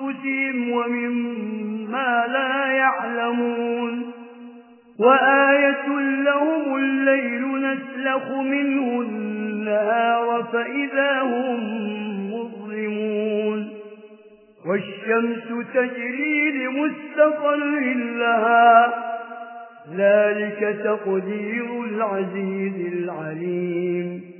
أنفسهم ومما لا يعلمون وآية لهم الليل نسلخ منه النهار فإذا هم مظلمون والشمس تجري لمستقل لها ذلك تقدير العزيز العليم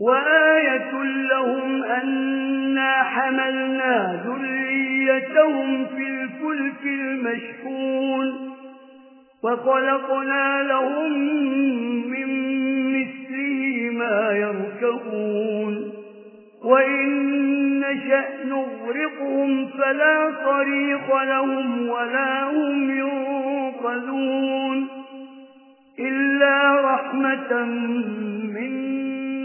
وآية لهم أنا حملنا ذريتهم في الفلك المشكون وخلقنا لهم من مثله ما يركبون وإن نشأ نغرقهم فلا طريق لهم ولا هم ينقذون إلا رحمة منا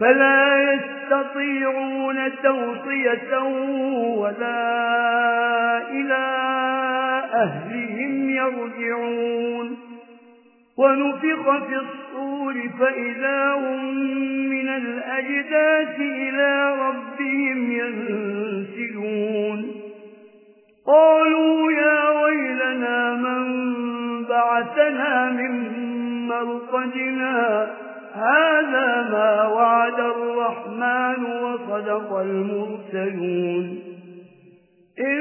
فلا يستطيعون توصية ولا إلى أهلهم يرجعون. ونفق في الصور فإذا هم من الأجداث إلى ربهم ينسلون. قالوا يا ويلنا من بعثنا من مرقدنا هذا ما وعد الرحمن وصدق المرسلون. إن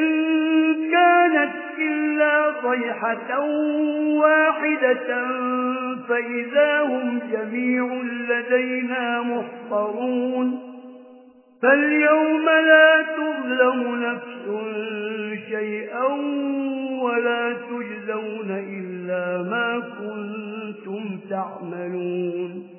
كانت إلا طيحة واحدة فإذا هم جميع لدينا محضرون. فاليوم لا تظلم نفس شيئا ولا تجزون إلا ما كنتم تعملون.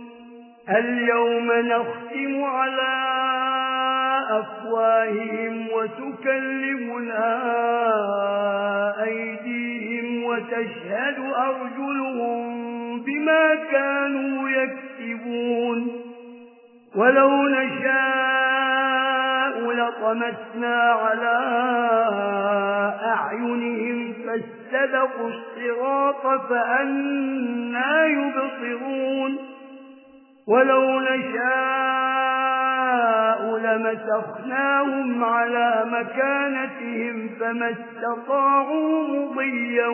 اليوم نختم على أفواههم وتكلمنا أيديهم وتشهد أرجلهم بما كانوا يكتبون ولو نشاء لطمسنا على أعينهم فاستبقوا الصراط فأنا يبصرون. ولو نشاء لمسخناهم على مكانتهم فما استطاعوا مضيا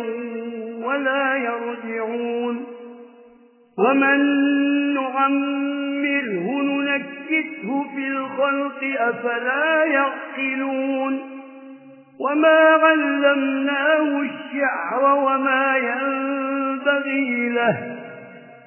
ولا يرجعون. ومن نعمره ننكته في الخلق أفلا يعقلون. وما علمناه الشعر وما ينبغي له.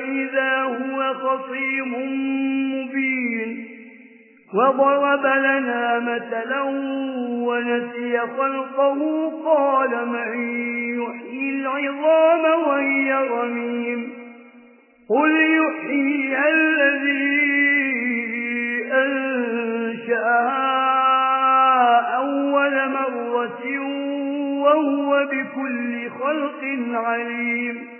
وإذا هو خصيم مبين وضرب لنا مثلا ونسي خلقه قال من يحيي العظام وهي رميم قل يحيي الذي أنشأها أول مرة وهو بكل خلق عليم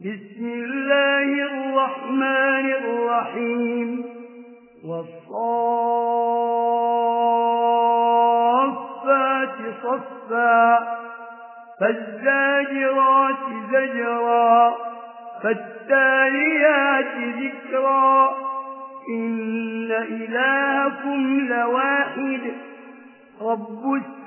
بسم الله الرحمن الرحيم والصفات صفا فالزاجرات زجرا فالتاليات ذكرا إن إلهكم لواحد رب السلام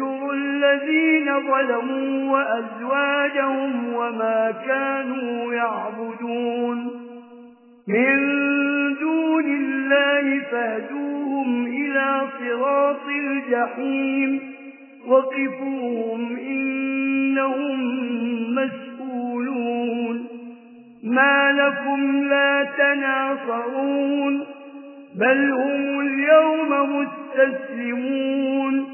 واحشروا الذين ظلموا وأزواجهم وما كانوا يعبدون. من دون الله فهدوهم إلى صراط الجحيم. وقفوهم إنهم مسؤولون. ما لكم لا تناصرون. بل هم اليوم مستسلمون.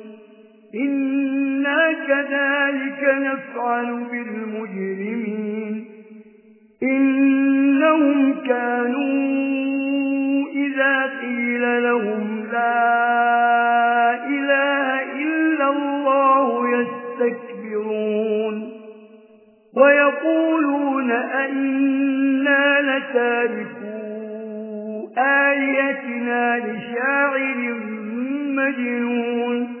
إنا كذلك نفعل بالمجرمين إنهم كانوا إذا قيل لهم لا إله إلا الله يستكبرون ويقولون أئنا لتاركوا آياتنا لشاعر مجنون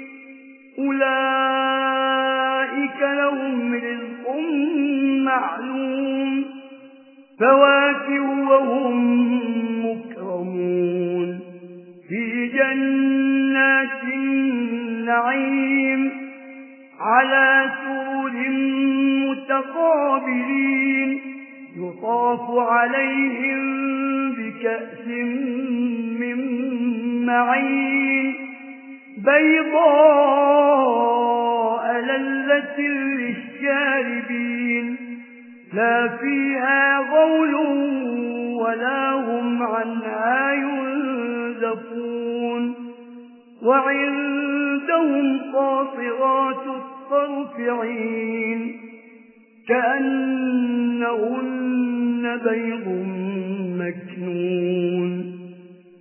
أولئك لهم رزق معلوم فواكر وهم مكرمون في جنات النعيم على سور متقابلين يطاف عليهم بكأس من معين بيضاء لذة للشاربين. لا فيها غول ولا هم عنها ينزفون. وعندهم قاطرات الطرفعين كأنهن بيض مكنون.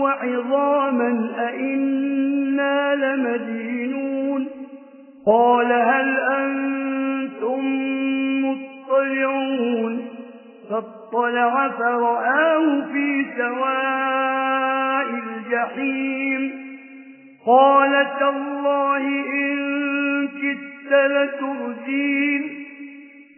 وعظاما أئنا لمدينون قال هل أنتم مطلعون فاطلع فرآه في سواء الجحيم قالت الله إن كدت لترجين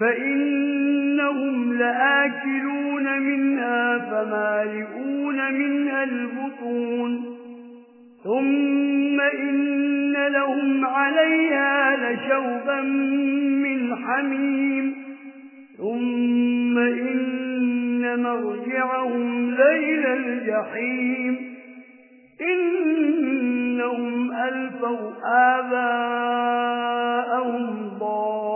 فإنهم لآكلون منها فمالئون منها البطون ثم إن لهم عليها لشوبا من حميم ثم إن مرجعهم ليل الجحيم إنهم ألفوا آباءهم ضار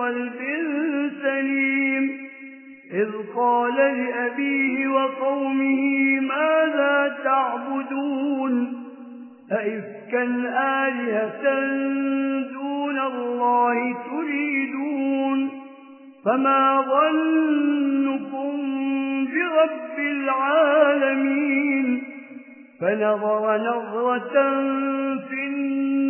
قلب سليم. إذ قال لأبيه وقومه ماذا تعبدون؟ أئفكا آلهة دون الله تريدون؟ فما ظنكم برب العالمين? فنظر نظرة في النار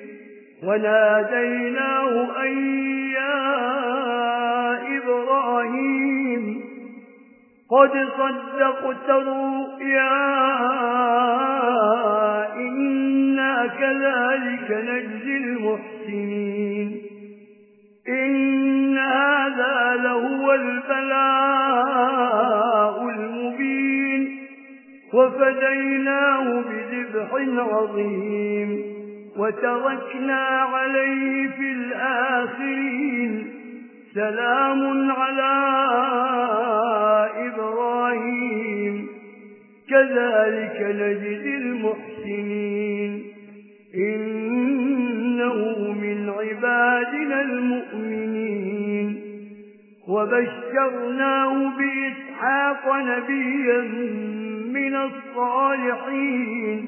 وناديناه أن يا إبراهيم قد صدقت رؤيا إنا كذلك نجزي المحسنين. إن هذا لهو البلاء المبين. وفديناه بذبح عظيم. وتركنا عليه في الآخرين سلام على إبراهيم. كذلك نجد المحسنين. إنه من عبادنا المؤمنين. وبشرناه بإسحاق نبيا من الصالحين.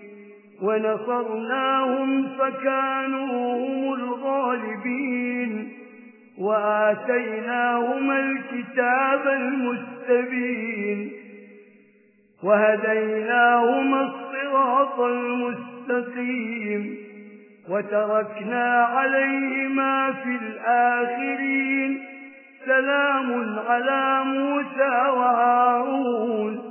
ونصرناهم فكانوا هم الغالبين وآتيناهم الكتاب المستبين وهديناهم الصراط المستقيم وتركنا عليهما في الآخرين سلام على موسى وهارون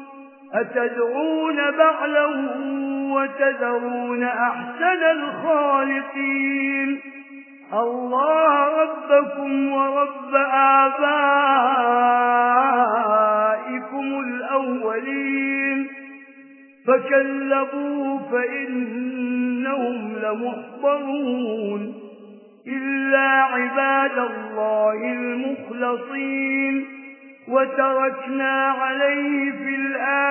أتدعون بعلا وتذرون أحسن الخالقين؟ الله ربكم ورب آبائكم الأولين. فكلبوا فإنهم لمحضرون. إلا عباد الله المخلصين. وتركنا عليه في الآخرين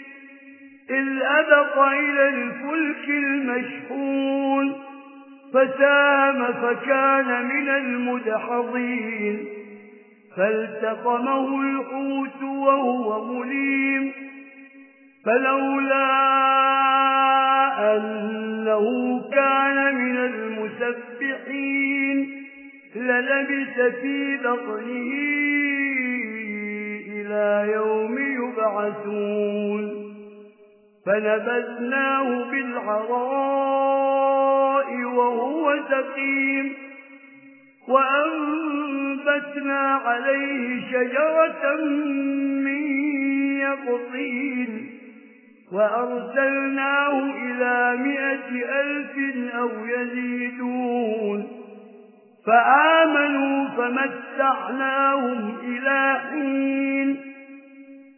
إذ أبق إلى الفلك المشحون فسام فكان من المدحضين. فالتقمه الحوت وهو مليم فلولا أنه كان من المسبحين للبس في بطنه إلى يوم يبعثون. فنبذناه بالعراء وهو سقيم. وأنبتنا عليه شجرة من يقطين. وأرسلناه إلى مئة ألف أو يزيدون. فآمنوا فمسحناهم إلى حين.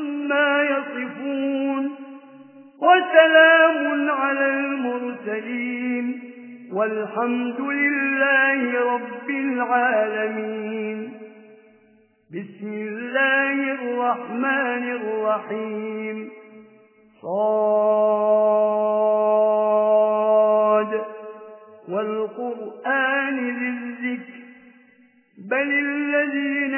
عما يصفون وسلام على المرسلين والحمد لله رب العالمين. بسم الله الرحمن الرحيم. صاد. والقرآن للذكر بل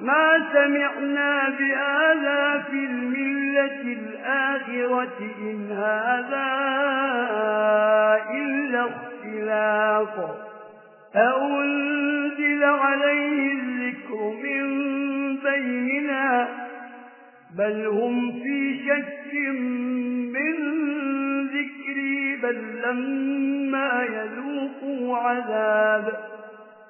ما سمعنا بآذا في الملة الآخرة إن هذا إلا اختلاق. أأنزل عليه الذكر من بيننا؟ بل هم في شك من ذكري بل لما يذوقوا عذاب.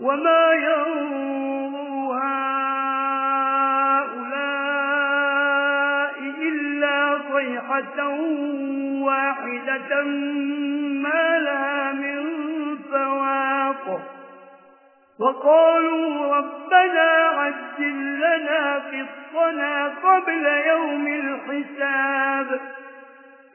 وما ينظر هؤلاء إلا صيحة واحدة ما لها من فواق وقالوا ربنا عجل لنا قصنا قبل يوم الحساب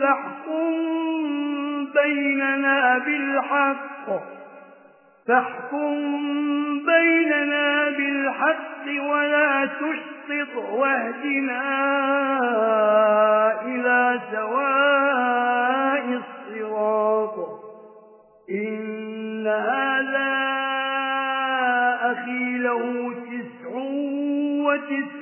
فاحكم بيننا بالحق بيننا بالحق ولا تشطط واهدنا إلى سواء الصراط. إن هذا أخي له تسع وتسع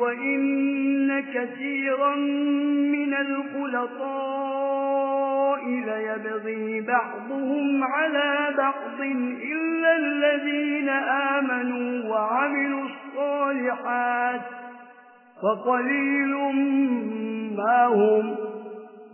وإن كثيرا من الخلطاء ليبغي بعضهم على بعض إلا الذين آمنوا وعملوا الصالحات فقليل ما هم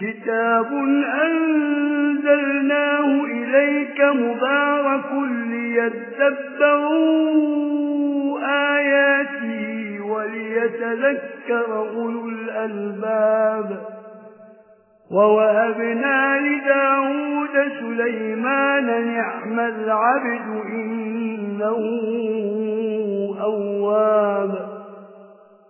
كتاب أنزلناه إليك مبارك ليتدبروا آياتي وليتذكر أولو الألباب ووهبنا لداود سليمان نعم العبد إنه أواب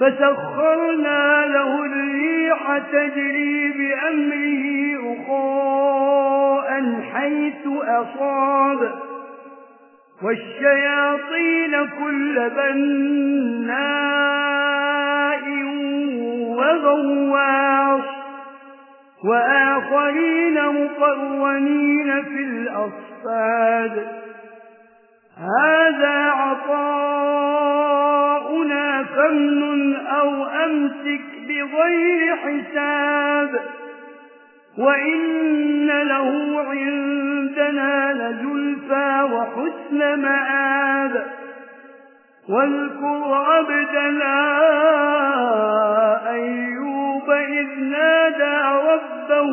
فسخرنا له الريح تجري بأمره أخاء حيث أصاب. والشياطين كل بناء وغواص. وآخرين مقرنين في الأصفاد. هذا عطاؤنا فمن أو أمسك بغير حساب وإن له عندنا لجلفى وحسن مآب واذكر عبدنا أيوب إذ نادى ربه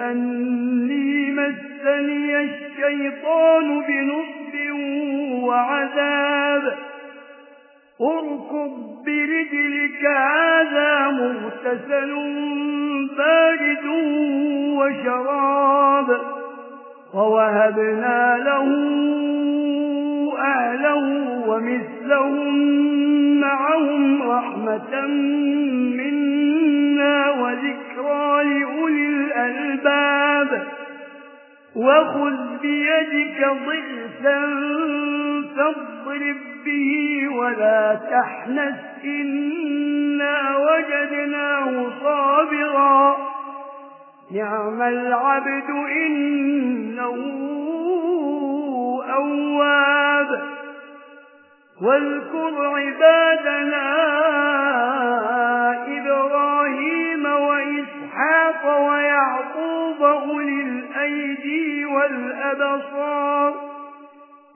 أني مسني الشيطان بنصب وعذاب اركب برجلك هذا مغتسل بارد وشراب ووهبنا له أهله ومثلهم معهم رحمة منا وذكرى لأولي الألباب وخذ بيدك ضغثا فاضرب به ولا تحنس إنا وجدناه صابرا نعم العبد إنه أواب واذكر عبادنا إبراهيم وإسحاق ويعقوب أولي الأيدي والأبصار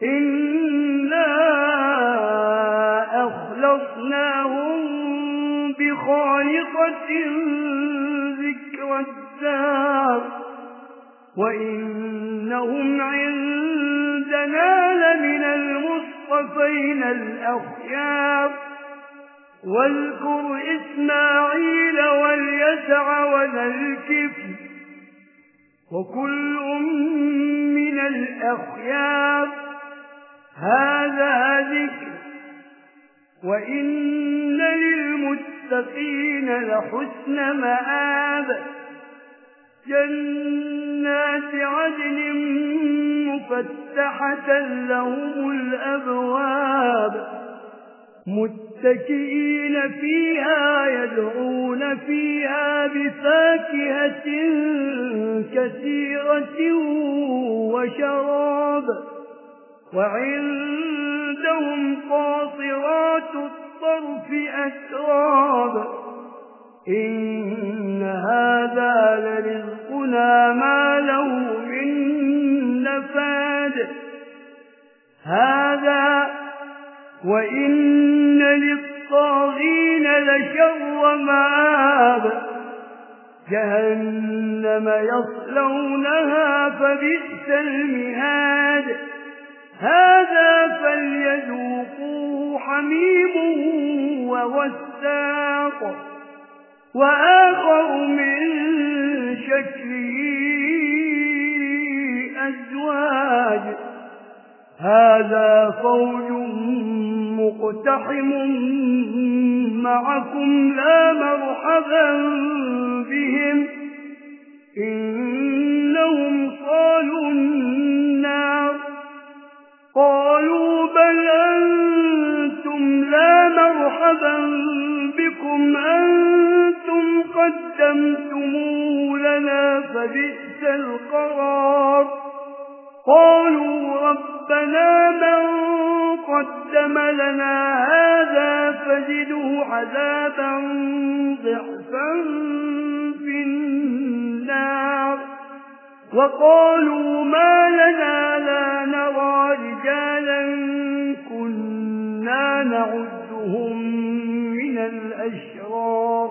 إنا أخلصناهم بخالقة ذكر الدار وإنهم عندنا لمن المصطفين الأخيار واذكر إسماعيل واليسع وذا الكفر وكل من الأخيار. هذا ذكر. وإن للمتقين لحسن مآب. جنات عدن مفتحة لهم الأبواب. متقين متكئين فيها يدعون فيها بفاكهة كثيرة وشراب. وعندهم قاطرات الطرف أسراب إن هذا لرزقنا ما له من نفاد. هذا وإن للطاغين لشر مآب جهنم يصلونها فبئس المهاد هذا فليذوقوه حميم ووساق وآخر من شكله أزواج هذا فوج مقتحم معكم لا مرحبا بهم إنهم قالوا النار. قالوا بل أنتم لا مرحبا بكم أنتم قدمتموه لنا فبئت القرار. قالوا ربنا من قدم لنا هذا فجده عذابا ضعفا في النار. وقالوا ما لنا لا نرى رجالا كنا نعدهم من الأشرار.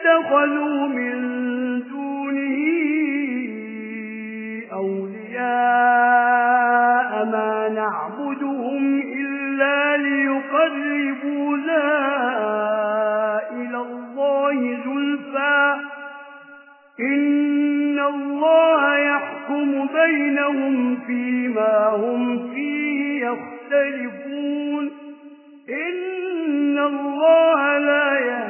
اتخذوا من دونه أولياء ما نعبدهم إلا ليقربونا إلى الله زلفا. إن الله يحكم بينهم فيما هم فيه يختلفون. إن الله لا يهدي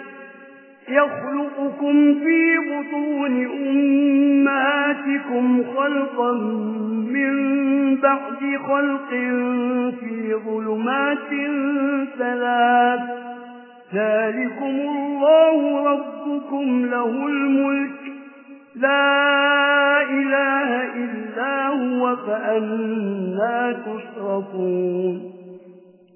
يخلقكم في بطون أماتكم خلقا من بعد خلق في ظلمات ثلاث. ذلكم الله ربكم له الملك. لا إله إلا هو فأنا تشرفون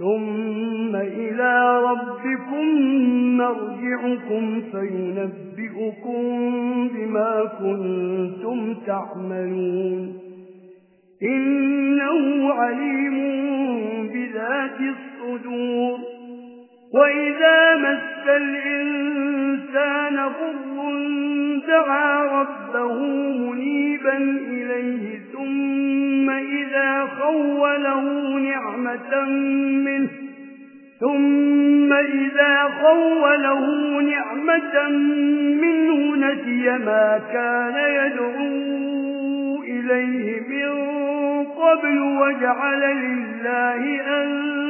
ثم إلى ربكم نرجعكم فينبئكم بما كنتم تعملون إنه عليم بذات الصدور وَإِذَا مَسَّ الْإِنسَانَ غر دَعَا رَبَّهُ مُنِيبًا إِلَيْهِ ثُمَّ إِذَا خَوَّلَهُ نِعْمَةً مِّنْهُ ثُمَّ إِذَا خَوَّلَهُ نِعْمَةً مِّنْهُ نَسِيَ مَا كَانَ يَدْعُو إِلَيْهِ مِن قَبْلُ وَجَعَلَ لِلَّهِ أَنْدَادًا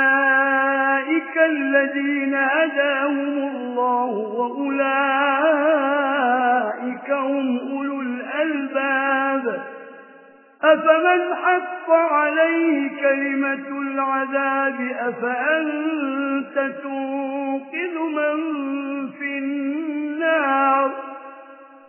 أولئك الذين أداهم الله وأولئك هم أولو الألباب أفمن حق عليه كلمة العذاب أفأنت تنقذ من في النار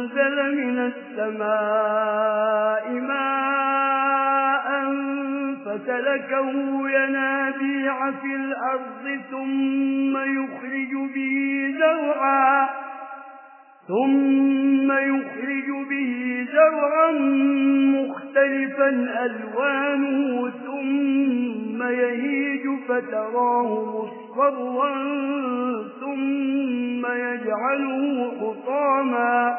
أنزل من السماء ماء فتلكه ينابيع في الأرض ثم يخرج به زرعا ثم يخرج به زرعا مختلفا ألوانه ثم يهيج فتراه مصفرا ثم يجعله حطاما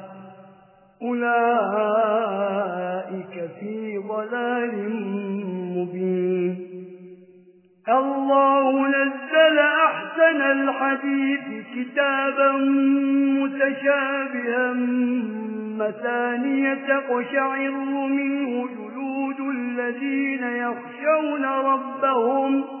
أولئك في ضلال مبين. الله نزل أحسن الحديث كتابا متشابها مثانية تقشعر منه جلود الذين يخشون ربهم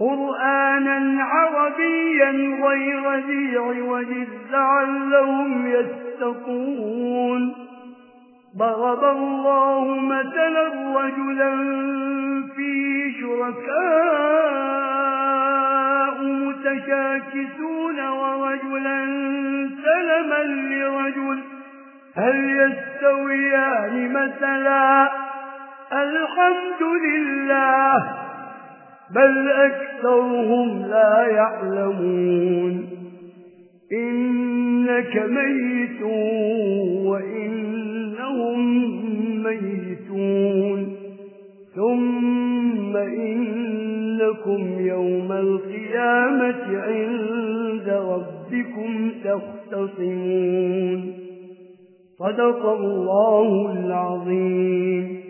قرآنا عربيا غير ذي عوج لعلهم يتقون. ضرب الله مثلا رجلا في شركاء متشاكسون ورجلا سلما لرجل. هل يستويان مثلا؟ الحمد لله. بل أكثرهم لا يعلمون إنك ميت وإنهم ميتون ثم إنكم يوم القيامة عند ربكم تختصمون صدق الله العظيم